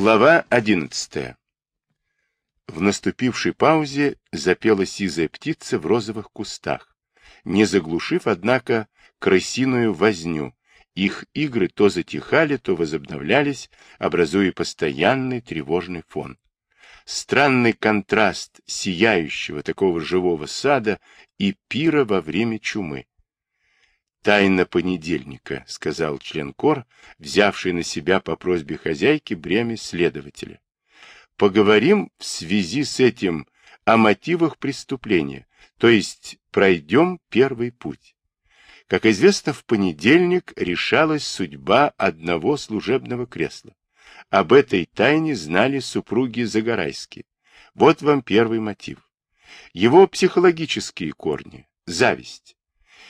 Глава одиннадцатая. В наступившей паузе запела сизая птица в розовых кустах, не заглушив, однако, крысиную возню. Их игры то затихали, то возобновлялись, образуя постоянный тревожный фон. Странный контраст сияющего такого живого сада и пира во время чумы. «Тайна понедельника», — сказал член кор, взявший на себя по просьбе хозяйки бремя следователя. «Поговорим в связи с этим о мотивах преступления, то есть пройдем первый путь». Как известно, в понедельник решалась судьба одного служебного кресла. Об этой тайне знали супруги Загорайские. Вот вам первый мотив. Его психологические корни – зависть.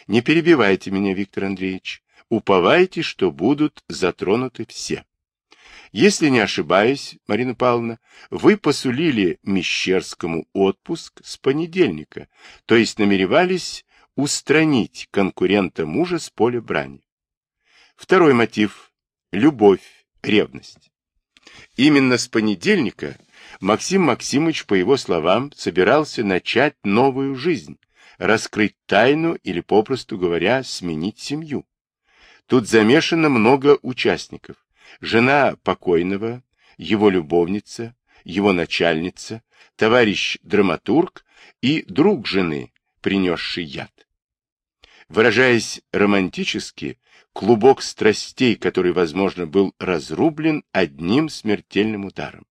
Не перебивайте меня, Виктор Андреевич. Уповайте, что будут затронуты все. Если не ошибаюсь, Марина Павловна, вы посулили Мещерскому отпуск с понедельника, то есть намеревались устранить конкурента мужа с поля брани. Второй мотив – любовь, ревность. Именно с понедельника Максим Максимович, по его словам, собирался начать новую жизнь, раскрыть тайну или, попросту говоря, сменить семью. Тут замешано много участников. Жена покойного, его любовница, его начальница, товарищ-драматург и друг жены, принесший яд. Выражаясь романтически, клубок страстей, который, возможно, был разрублен одним смертельным ударом.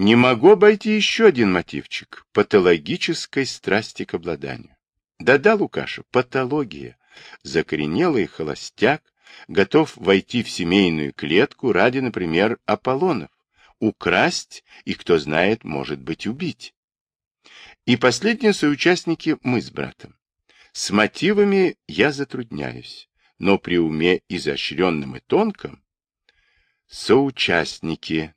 Не могу обойти еще один мотивчик – патологической страсти к обладанию. Да-да, Лукаша, патология. Закоренелый холостяк готов войти в семейную клетку ради, например, Аполлонов, украсть и, кто знает, может быть, убить. И последние соучастники мы с братом. С мотивами я затрудняюсь, но при уме изощренном и тонком соучастники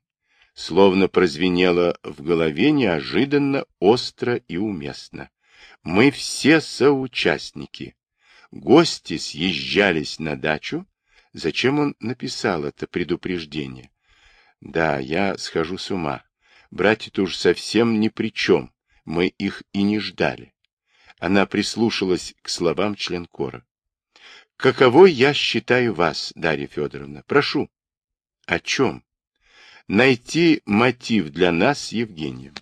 словно прозвенело в голове неожиданно, остро и уместно. Мы все соучастники. Гости съезжались на дачу. Зачем он написал это предупреждение? Да, я схожу с ума. Братья-то уж совсем ни при чем. Мы их и не ждали. Она прислушалась к словам членкора. Каково я считаю вас, Дарья Федоровна? Прошу. О чем? Найти мотив для нас с Евгением.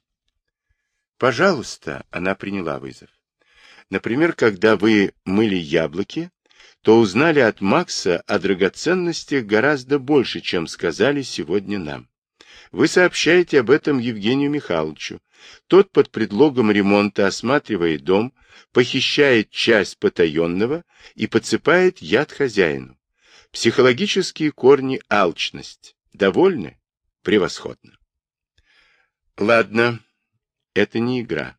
Пожалуйста, она приняла вызов. Например, когда вы мыли яблоки, то узнали от Макса о драгоценностях гораздо больше, чем сказали сегодня нам. Вы сообщаете об этом Евгению Михайловичу. Тот под предлогом ремонта осматривает дом, похищает часть потаенного и подсыпает яд хозяину. Психологические корни алчность. Довольны? Превосходно. Ладно, это не игра.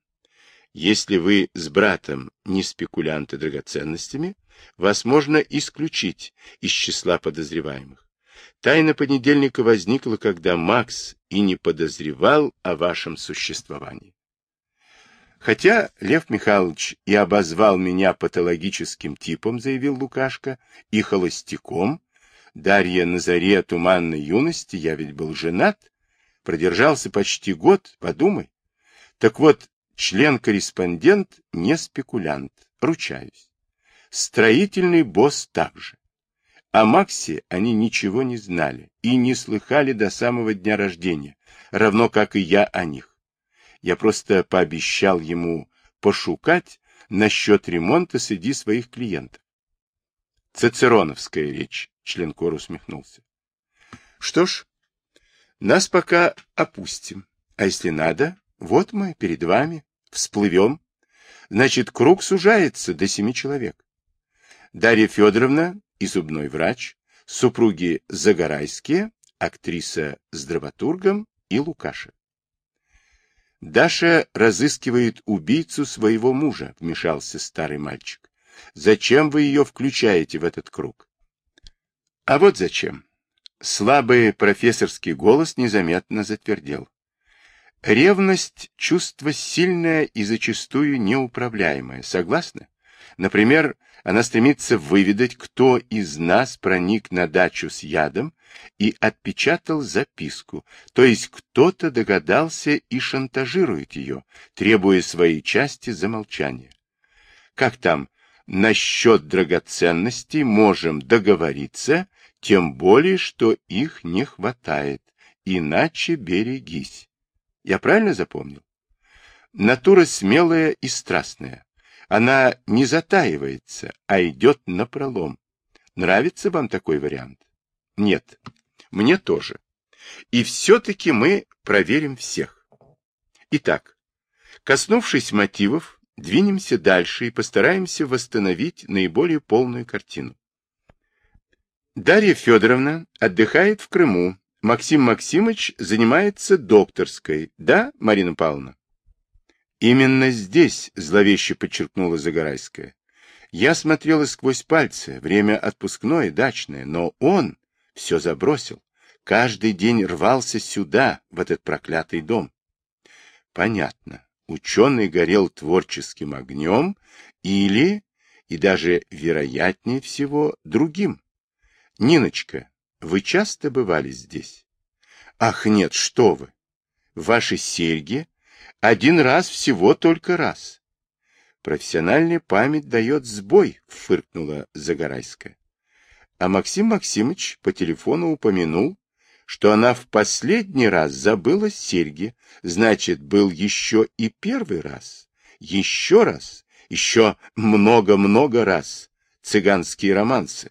Если вы с братом не спекулянты драгоценностями, вас можно исключить из числа подозреваемых. Тайна понедельника возникла, когда Макс и не подозревал о вашем существовании. Хотя Лев Михайлович и обозвал меня патологическим типом, заявил Лукашка, и холостяком, Дарья на заре туманной юности, я ведь был женат, продержался почти год, подумай. Так вот, член-корреспондент не спекулянт, ручаюсь. Строительный босс также. О Максе они ничего не знали и не слыхали до самого дня рождения, равно как и я о них. Я просто пообещал ему пошукать насчет ремонта среди своих клиентов. Цицероновская речь. Член кор усмехнулся. Что ж, нас пока опустим. А если надо, вот мы перед вами, всплывем. Значит, круг сужается до семи человек. Дарья Федоровна и зубной врач, супруги Загорайские, актриса с драматургом и Лукаша. Даша разыскивает убийцу своего мужа, вмешался старый мальчик. Зачем вы ее включаете в этот круг? А вот зачем. Слабый профессорский голос незаметно затвердел. Ревность – чувство сильное и зачастую неуправляемое. Согласны? Например, Она стремится выведать, кто из нас проник на дачу с ядом и отпечатал записку, то есть кто-то догадался и шантажирует ее, требуя своей части за молчание. Как там, насчет драгоценностей можем договориться, тем более, что их не хватает, иначе берегись. Я правильно запомнил? Натура смелая и страстная. Она не затаивается, а идет напролом. Нравится вам такой вариант? Нет, мне тоже. И все-таки мы проверим всех. Итак, коснувшись мотивов, двинемся дальше и постараемся восстановить наиболее полную картину. Дарья Федоровна отдыхает в Крыму. Максим Максимович занимается докторской. Да, Марина Павловна? Именно здесь, зловеще подчеркнула Загорайская. Я смотрела сквозь пальцы, время отпускное, дачное, но он все забросил. Каждый день рвался сюда, в этот проклятый дом. Понятно. Ученый горел творческим огнем или, и даже вероятнее всего, другим. Ниночка, вы часто бывали здесь? Ах, нет, что вы! Ваши серьги один раз всего только раз. Профессиональная память дает сбой, фыркнула Загорайская. А Максим Максимович по телефону упомянул, что она в последний раз забыла серьги, значит, был еще и первый раз, еще раз, еще много-много раз. Цыганские романсы.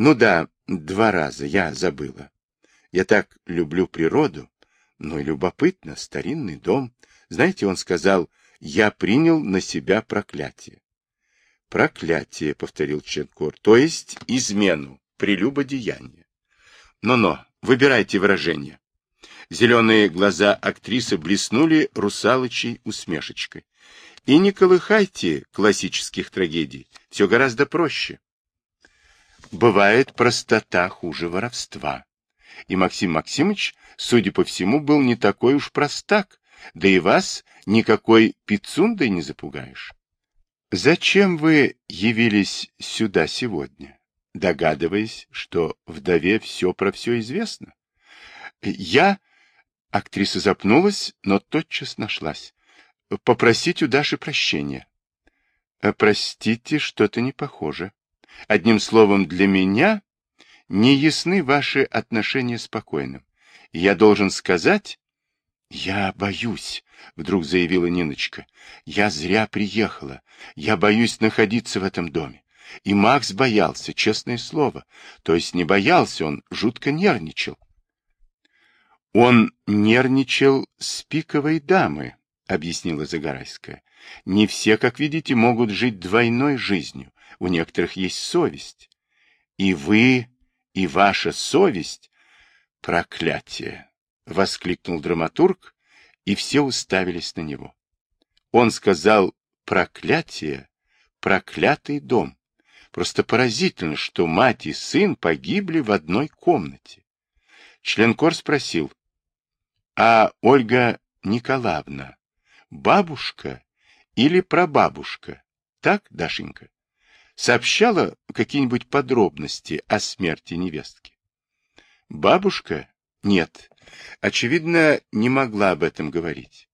Ну да, два раза я забыла. Я так люблю природу, но и любопытно, старинный дом. Знаете, он сказал, я принял на себя проклятие. Проклятие, повторил Ченкор, то есть измену, прелюбодеяние. Но-но, выбирайте выражение. Зеленые глаза актрисы блеснули русалочей усмешечкой. И не колыхайте классических трагедий, все гораздо проще. Бывает простота хуже воровства. И Максим Максимович, судя по всему, был не такой уж простак, да и вас никакой пицундой не запугаешь. Зачем вы явились сюда сегодня, догадываясь, что вдове все про все известно? Я... Актриса запнулась, но тотчас нашлась. Попросить у Даши прощения. Простите, что-то не похоже. Одним словом, для меня не ясны ваши отношения с покойным. Я должен сказать, «Я боюсь», — вдруг заявила Ниночка. «Я зря приехала. Я боюсь находиться в этом доме». И Макс боялся, честное слово. То есть не боялся, он жутко нервничал. «Он нервничал с пиковой дамы», — объяснила Загорайская. «Не все, как видите, могут жить двойной жизнью. У некоторых есть совесть. И вы, и ваша совесть — проклятие». — воскликнул драматург, и все уставились на него. Он сказал «проклятие, проклятый дом». Просто поразительно, что мать и сын погибли в одной комнате. Членкор спросил, «А Ольга Николаевна, бабушка или прабабушка? Так, Дашенька?» Сообщала какие-нибудь подробности о смерти невестки? Бабушка? Нет, очевидно, не могла об этом говорить.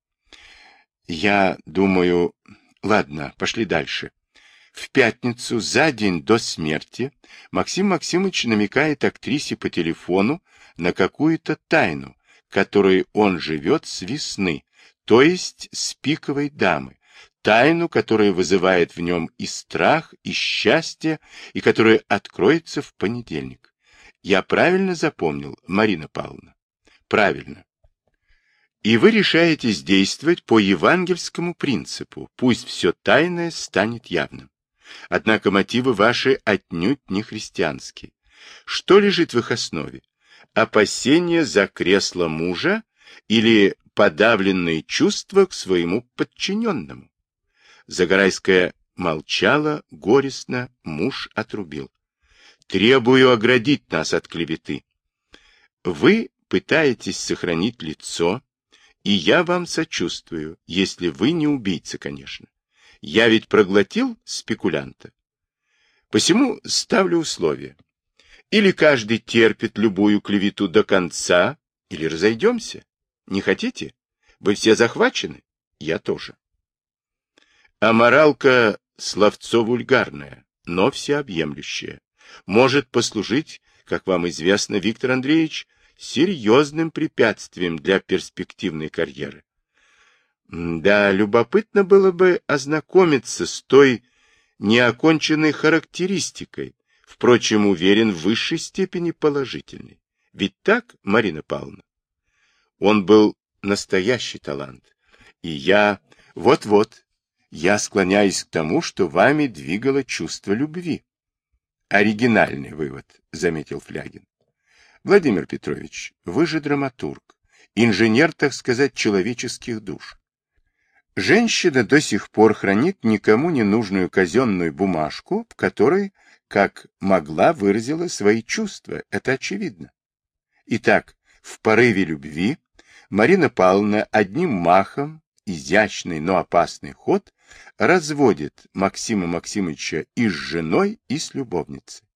Я думаю... Ладно, пошли дальше. В пятницу, за день до смерти, Максим Максимович намекает актрисе по телефону на какую-то тайну, которой он живет с весны, то есть с пиковой дамы, тайну, которая вызывает в нем и страх, и счастье, и которая откроется в понедельник. Я правильно запомнил, Марина Павловна? Правильно. И вы решаетесь действовать по евангельскому принципу, пусть все тайное станет явным. Однако мотивы ваши отнюдь не христианские. Что лежит в их основе? Опасение за кресло мужа или подавленные чувства к своему подчиненному? Загорайская молчала, горестно, муж отрубил. Требую оградить нас от клеветы. Вы пытаетесь сохранить лицо, и я вам сочувствую, если вы не убийца, конечно. Я ведь проглотил спекулянта. Посему ставлю условие. Или каждый терпит любую клевету до конца, или разойдемся. Не хотите? Вы все захвачены? Я тоже. А моралка словцо вульгарное, но всеобъемлющее. Может послужить, как вам известно, Виктор Андреевич, серьезным препятствием для перспективной карьеры. Да, любопытно было бы ознакомиться с той неоконченной характеристикой, впрочем, уверен, в высшей степени положительной. Ведь так, Марина Павловна? Он был настоящий талант. И я... Вот-вот, я склоняюсь к тому, что вами двигало чувство любви. Оригинальный вывод, заметил Флягин. Владимир Петрович, вы же драматург, инженер, так сказать, человеческих душ. Женщина до сих пор хранит никому не нужную казенную бумажку, в которой, как могла, выразила свои чувства. Это очевидно. Итак, в порыве любви Марина Павловна одним махом, изящный, но опасный ход, разводит Максима Максимовича и с женой, и с любовницей.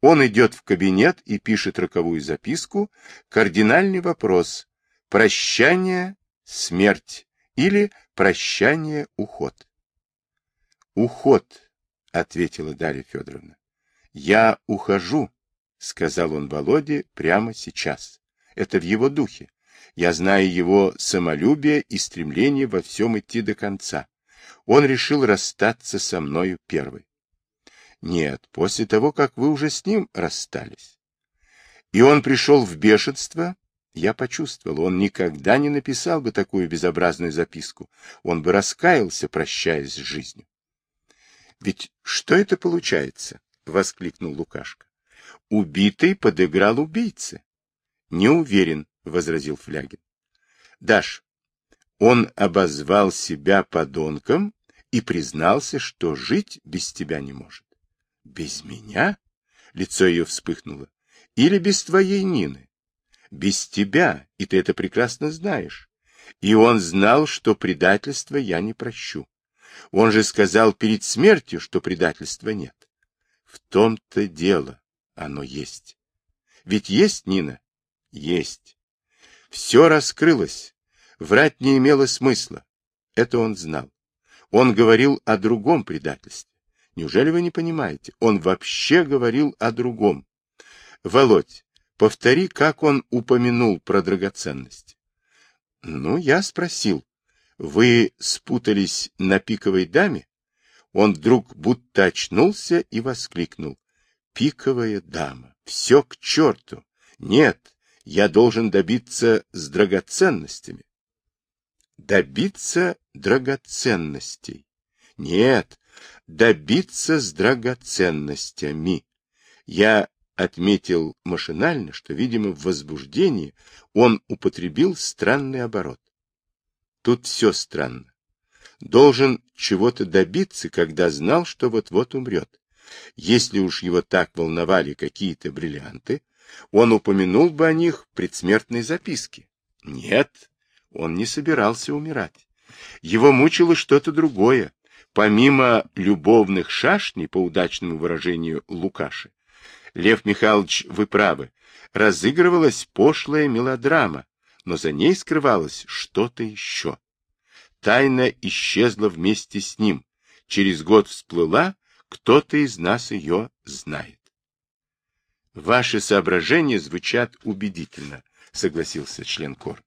Он идет в кабинет и пишет роковую записку, кардинальный вопрос «Прощание, смерть» или «Прощание, уход». «Уход», — ответила Дарья Федоровна. «Я ухожу», — сказал он Володе прямо сейчас. Это в его духе. Я знаю его самолюбие и стремление во всем идти до конца. Он решил расстаться со мною первой. Нет, после того, как вы уже с ним расстались. И он пришел в бешенство, я почувствовал, он никогда не написал бы такую безобразную записку. Он бы раскаялся, прощаясь с жизнью. Ведь что это получается? — воскликнул Лукашка. Убитый подыграл убийце. Не уверен, — возразил Флягин. Даш, он обозвал себя подонком и признался, что жить без тебя не может. Без меня? Лицо ее вспыхнуло. Или без твоей Нины? Без тебя, и ты это прекрасно знаешь. И он знал, что предательства я не прощу. Он же сказал перед смертью, что предательства нет. В том-то дело оно есть. Ведь есть, Нина? Есть. Все раскрылось. Врать не имело смысла. Это он знал. Он говорил о другом предательстве. Неужели вы не понимаете? Он вообще говорил о другом. Володь, повтори, как он упомянул про драгоценности. Ну, я спросил. Вы спутались на пиковой даме? Он вдруг будто очнулся и воскликнул. Пиковая дама. Все к черту. Нет, я должен добиться с драгоценностями. Добиться драгоценностей. Нет, добиться с драгоценностями. Я отметил машинально, что, видимо, в возбуждении он употребил странный оборот. Тут все странно. Должен чего-то добиться, когда знал, что вот-вот умрет. Если уж его так волновали какие-то бриллианты, он упомянул бы о них в предсмертной записке. Нет, он не собирался умирать. Его мучило что-то другое, помимо любовных шашней, по удачному выражению Лукаши, Лев Михайлович, вы правы, разыгрывалась пошлая мелодрама, но за ней скрывалось что-то еще. Тайна исчезла вместе с ним, через год всплыла, кто-то из нас ее знает. Ваши соображения звучат убедительно, согласился член Кор.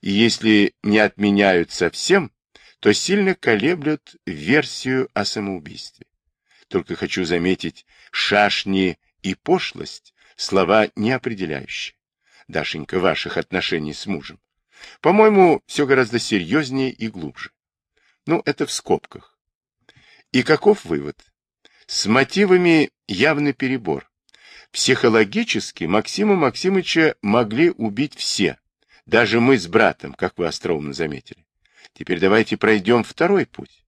И если не отменяют совсем, то сильно колеблют версию о самоубийстве. Только хочу заметить, шашни и пошлость — слова неопределяющие. Дашенька, ваших отношений с мужем. По-моему, все гораздо серьезнее и глубже. Ну, это в скобках. И каков вывод? С мотивами явный перебор. Психологически Максима Максимовича могли убить все, даже мы с братом, как вы остроумно заметили. Теперь давайте пройдем второй путь.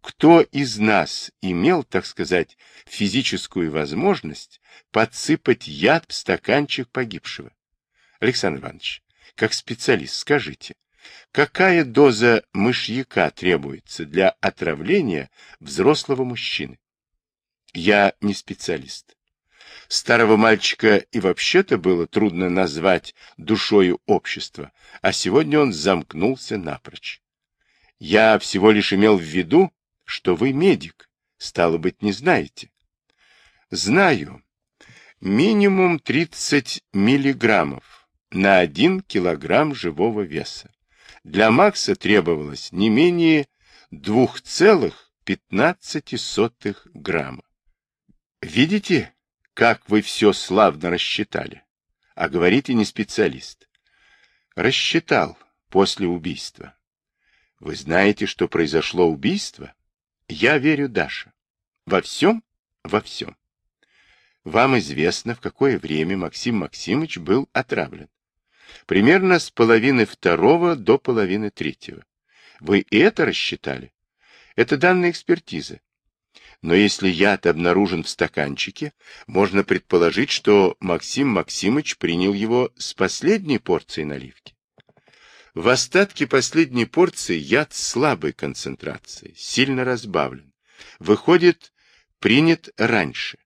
Кто из нас имел, так сказать, физическую возможность подсыпать яд в стаканчик погибшего? Александр Иванович, как специалист, скажите, какая доза мышьяка требуется для отравления взрослого мужчины? Я не специалист. Старого мальчика и вообще-то было трудно назвать душою общества, а сегодня он замкнулся напрочь. Я всего лишь имел в виду, что вы медик, стало быть, не знаете. Знаю. Минимум 30 миллиграммов на 1 килограмм живого веса. Для Макса требовалось не менее 2,15 грамма. Видите, как вы все славно рассчитали? А говорите не специалист. Рассчитал после убийства. Вы знаете, что произошло убийство? Я верю Даша. Во всем? Во всем. Вам известно, в какое время Максим Максимович был отравлен. Примерно с половины второго до половины третьего. Вы и это рассчитали? Это данные экспертизы. Но если яд обнаружен в стаканчике, можно предположить, что Максим Максимович принял его с последней порцией наливки. В остатке последней порции яд слабой концентрации, сильно разбавлен. Выходит, принят раньше.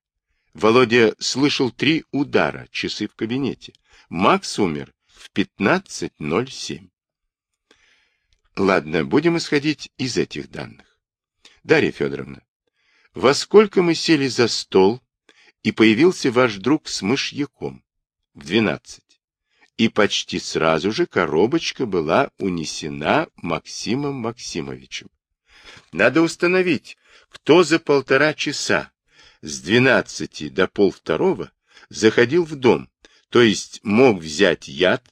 Володя слышал три удара, часы в кабинете. Макс умер в 15.07. Ладно, будем исходить из этих данных. Дарья Федоровна, во сколько мы сели за стол, и появился ваш друг с мышьяком? В двенадцать. И почти сразу же коробочка была унесена Максимом Максимовичем. Надо установить, кто за полтора часа с двенадцати до полвторого заходил в дом, то есть мог взять яд,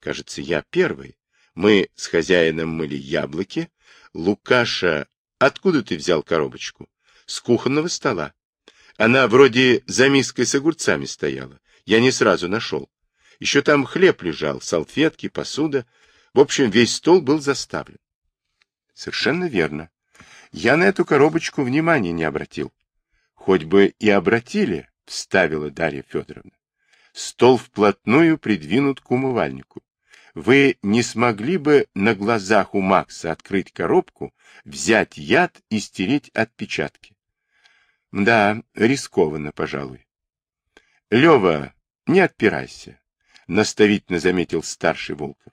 кажется, я первый. Мы с хозяином мыли яблоки. Лукаша, откуда ты взял коробочку? С кухонного стола. Она вроде за миской с огурцами стояла. Я не сразу нашел. Еще там хлеб лежал, салфетки, посуда. В общем, весь стол был заставлен. Совершенно верно. Я на эту коробочку внимания не обратил. Хоть бы и обратили, вставила Дарья Федоровна. Стол вплотную придвинут к умывальнику. Вы не смогли бы на глазах у Макса открыть коробку, взять яд и стереть отпечатки? Да, рискованно, пожалуй. Лева, не отпирайся, наставительно заметил старший Волков.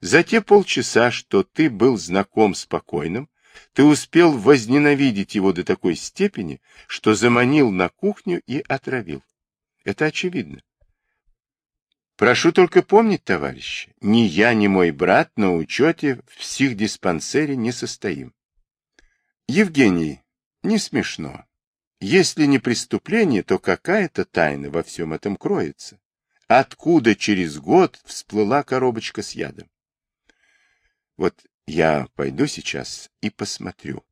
За те полчаса, что ты был знаком с покойным, ты успел возненавидеть его до такой степени, что заманил на кухню и отравил. Это очевидно. Прошу только помнить, товарищи, ни я, ни мой брат на учете в психдиспансере не состоим. Евгений, не смешно. Если не преступление, то какая-то тайна во всем этом кроется. Откуда через год всплыла коробочка с ядом? Вот я пойду сейчас и посмотрю,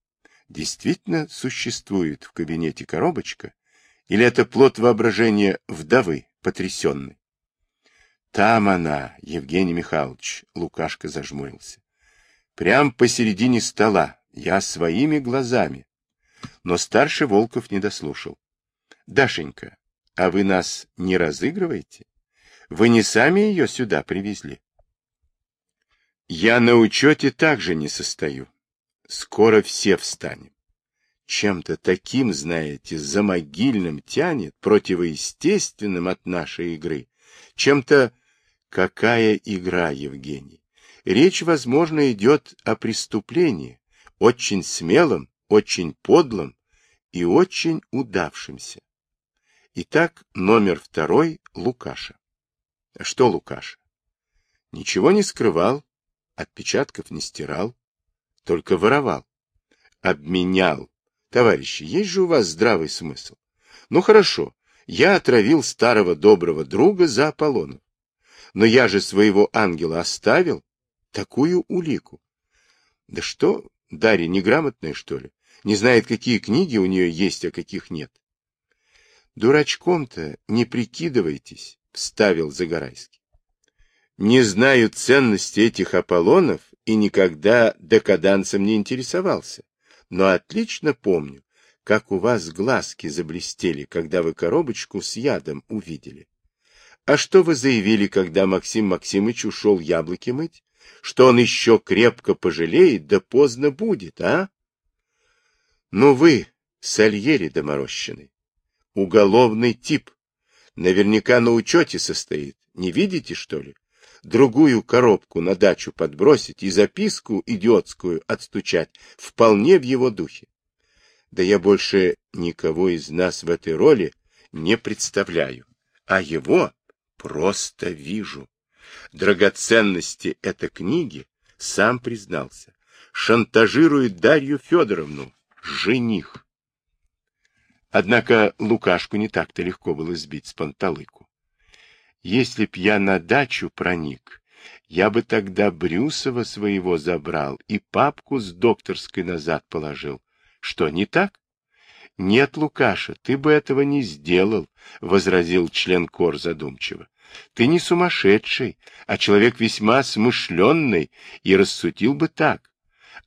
действительно существует в кабинете коробочка, или это плод воображения вдовы, потрясенной? Там она, Евгений Михайлович, Лукашка зажмурился. Прям посередине стола, я своими глазами. Но старший Волков не дослушал. — Дашенька, а вы нас не разыгрываете? Вы не сами ее сюда привезли? — Я на учете также не состою. Скоро все встанем. Чем-то таким, знаете, замогильным тянет, противоестественным от нашей игры. Чем-то... Какая игра, Евгений? Речь, возможно, идет о преступлении, очень смелом очень подлым и очень удавшимся. Итак, номер второй — Лукаша. Что Лукаша? Ничего не скрывал, отпечатков не стирал, только воровал. Обменял. Товарищи, есть же у вас здравый смысл? Ну хорошо, я отравил старого доброго друга за Аполлоном. Но я же своего ангела оставил. Такую улику. Да что, Дарья неграмотная, что ли? Не знает, какие книги у нее есть, а каких нет. Дурачком-то не прикидывайтесь, вставил Загорайский. Не знаю ценности этих Аполлонов и никогда декаданцем не интересовался, но отлично помню, как у вас глазки заблестели, когда вы коробочку с ядом увидели. А что вы заявили, когда Максим Максимыч ушел яблоки мыть? что он еще крепко пожалеет, да поздно будет, а? Ну вы, Сальери доморощенный, уголовный тип, наверняка на учете состоит, не видите, что ли? Другую коробку на дачу подбросить и записку идиотскую отстучать вполне в его духе. Да я больше никого из нас в этой роли не представляю, а его просто вижу. Драгоценности этой книги, сам признался, шантажирует Дарью Федоровну, жених. Однако Лукашку не так-то легко было сбить с панталыку. Если б я на дачу проник, я бы тогда Брюсова своего забрал и папку с докторской назад положил. Что, не так? — Нет, Лукаша, ты бы этого не сделал, — возразил член кор задумчиво. — Ты не сумасшедший, а человек весьма смышленный, и рассудил бы так.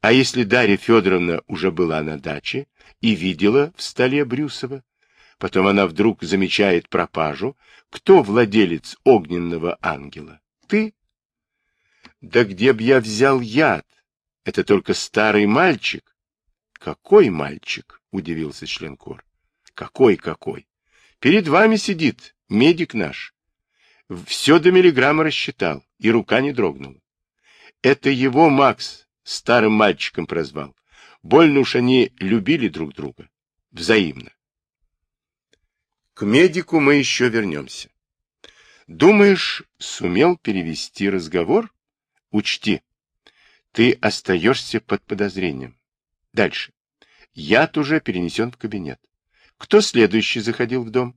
А если Дарья Федоровна уже была на даче и видела в столе Брюсова, потом она вдруг замечает пропажу, кто владелец огненного ангела? Ты? Да где б я взял яд? Это только старый мальчик. Какой мальчик? — удивился членкор. — Какой, какой? Перед вами сидит медик наш. Все до миллиграмма рассчитал, и рука не дрогнула. Это его Макс старым мальчиком прозвал. Больно уж они любили друг друга. Взаимно. К медику мы еще вернемся. Думаешь, сумел перевести разговор? Учти, ты остаешься под подозрением. Дальше. Яд уже перенесен в кабинет. Кто следующий заходил в дом?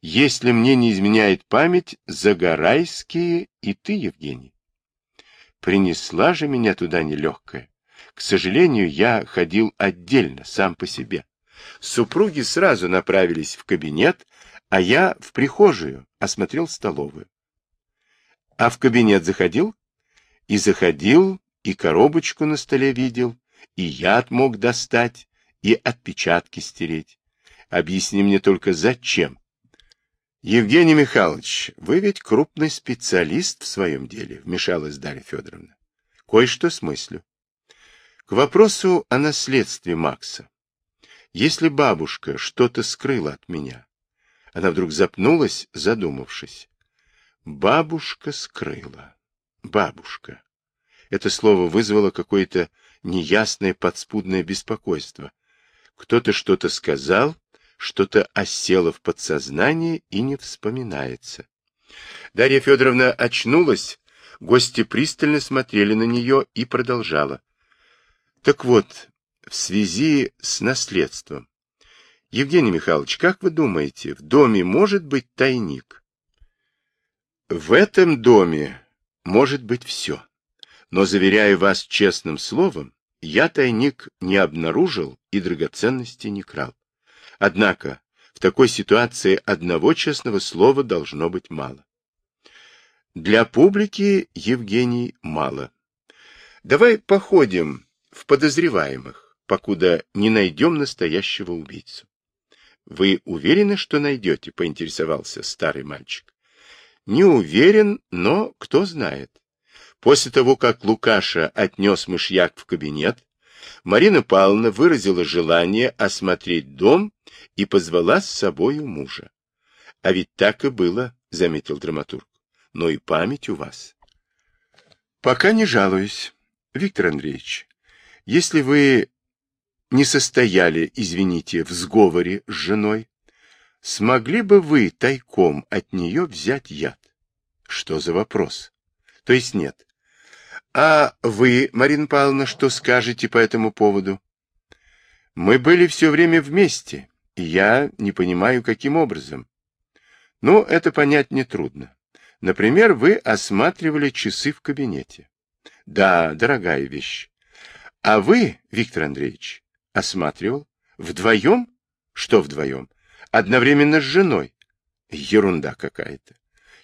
Если мне не изменяет память, Загорайские и ты, Евгений. Принесла же меня туда нелегкая. К сожалению, я ходил отдельно, сам по себе. Супруги сразу направились в кабинет, а я в прихожую осмотрел столовую. А в кабинет заходил? И заходил, и коробочку на столе видел, и яд мог достать, и отпечатки стереть. Объясни мне только, зачем? Евгений Михайлович, вы ведь крупный специалист в своем деле, вмешалась Дарья Федоровна. Кое-что смыслю. К вопросу о наследстве Макса. Если бабушка что-то скрыла от меня, она вдруг запнулась, задумавшись. Бабушка скрыла. Бабушка. Это слово вызвало какое-то неясное подспудное беспокойство. Кто-то что-то сказал, что-то осело в подсознании и не вспоминается. Дарья Федоровна очнулась, гости пристально смотрели на нее и продолжала. Так вот, в связи с наследством. Евгений Михайлович, как вы думаете, в доме может быть тайник? В этом доме может быть все. Но, заверяю вас честным словом, я тайник не обнаружил и драгоценности не крал. Однако в такой ситуации одного честного слова должно быть мало. Для публики, Евгений, мало. Давай походим в подозреваемых, покуда не найдем настоящего убийцу. Вы уверены, что найдете? Поинтересовался старый мальчик. Не уверен, но кто знает. После того, как Лукаша отнес мышьяк в кабинет, Марина Павловна выразила желание осмотреть дом и позвала с собою мужа. — А ведь так и было, — заметил драматург. — Но и память у вас. — Пока не жалуюсь, Виктор Андреевич. Если вы не состояли, извините, в сговоре с женой, смогли бы вы тайком от нее взять яд? Что за вопрос? То есть нет, а вы, Марина Павловна, что скажете по этому поводу? Мы были все время вместе, и я не понимаю, каким образом. Ну, это понять нетрудно. Например, вы осматривали часы в кабинете. Да, дорогая вещь. А вы, Виктор Андреевич, осматривал? Вдвоем? Что вдвоем? Одновременно с женой? Ерунда какая-то.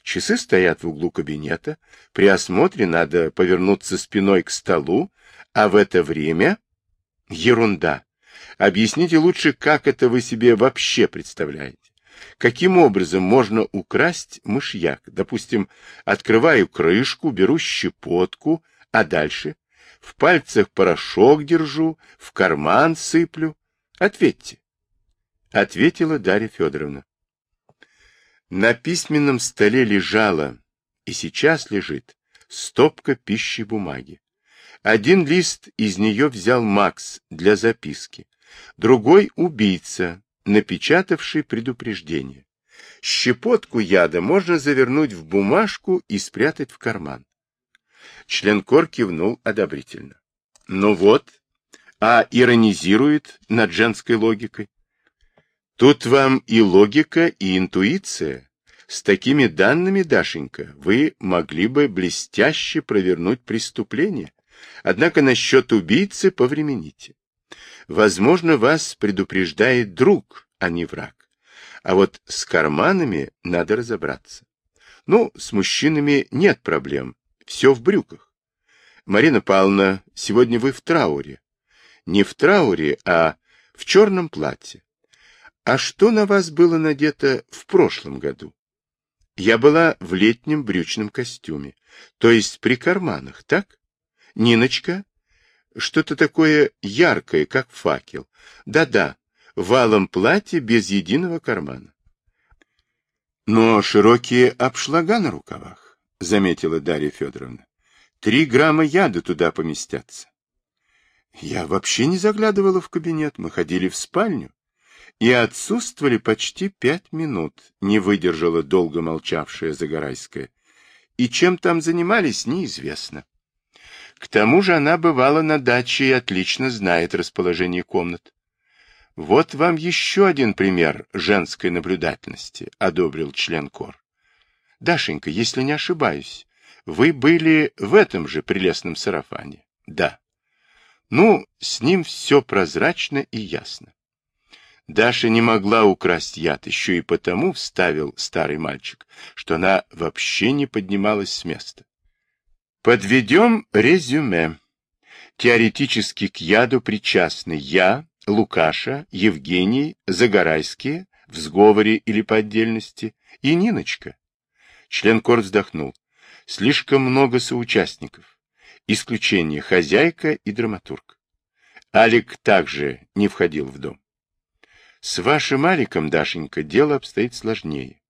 Часы стоят в углу кабинета. При осмотре надо повернуться спиной к столу, а в это время... Ерунда. Объясните лучше, как это вы себе вообще представляете. Каким образом можно украсть мышьяк? Допустим, открываю крышку, беру щепотку, А дальше? В пальцах порошок держу, в карман сыплю. Ответьте. Ответила Дарья Федоровна. На письменном столе лежала, и сейчас лежит, стопка пищи бумаги. Один лист из нее взял Макс для записки, другой — убийца, напечатавший предупреждение. Щепотку яда можно завернуть в бумажку и спрятать в карман. Членкор кивнул одобрительно. Ну вот, а иронизирует над женской логикой. Тут вам и логика, и интуиция. С такими данными, Дашенька, вы могли бы блестяще провернуть преступление. Однако насчет убийцы повремените. Возможно, вас предупреждает друг, а не враг. А вот с карманами надо разобраться. Ну, с мужчинами нет проблем. Все в брюках. Марина Павловна, сегодня вы в трауре. Не в трауре, а в черном платье. А что на вас было надето в прошлом году? Я была в летнем брючном костюме, то есть при карманах, так? Ниночка? Что-то такое яркое, как факел. Да-да, валом платье без единого кармана. Но широкие обшлага на рукавах, заметила Дарья Федоровна. Три грамма яда туда поместятся. Я вообще не заглядывала в кабинет, мы ходили в спальню и отсутствовали почти пять минут, не выдержала долго молчавшая Загорайская. И чем там занимались, неизвестно. К тому же она бывала на даче и отлично знает расположение комнат. Вот вам еще один пример женской наблюдательности, одобрил член кор. Дашенька, если не ошибаюсь, вы были в этом же прелестном сарафане? Да. Ну, с ним все прозрачно и ясно. Даша не могла украсть яд, еще и потому вставил старый мальчик, что она вообще не поднималась с места. Подведем резюме. Теоретически к яду причастны я, Лукаша, Евгений, Загорайские, в сговоре или по отдельности, и Ниночка. Член кор вздохнул. Слишком много соучастников. Исключение хозяйка и драматург. Алик также не входил в дом. С вашим Аликом, Дашенька, дело обстоит сложнее.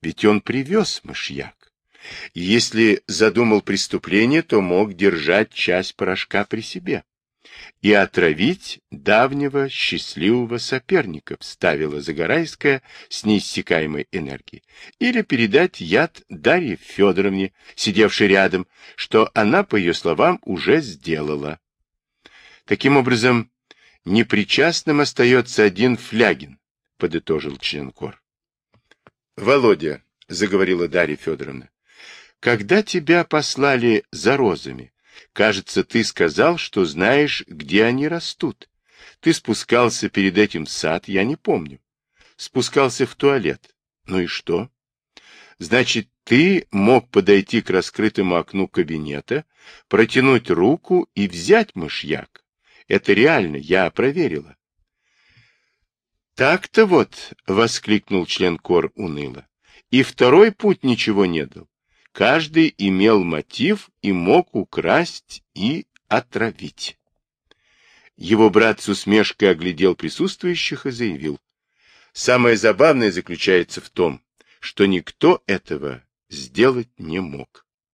Ведь он привез мышьяк. Если задумал преступление, то мог держать часть порошка при себе. И отравить давнего счастливого соперника, вставила Загорайская с неиссякаемой энергией. Или передать яд Дарье Федоровне, сидевшей рядом, что она, по ее словам, уже сделала. Таким образом, Непричастным остается один Флягин, — подытожил членкор. — Володя, — заговорила Дарья Федоровна, — когда тебя послали за розами, кажется, ты сказал, что знаешь, где они растут. Ты спускался перед этим в сад, я не помню. Спускался в туалет. Ну и что? Значит, ты мог подойти к раскрытому окну кабинета, протянуть руку и взять мышьяк. Это реально, я проверила. Так-то вот, — воскликнул член кор уныло. И второй путь ничего не дал. Каждый имел мотив и мог украсть и отравить. Его брат с усмешкой оглядел присутствующих и заявил. Самое забавное заключается в том, что никто этого сделать не мог.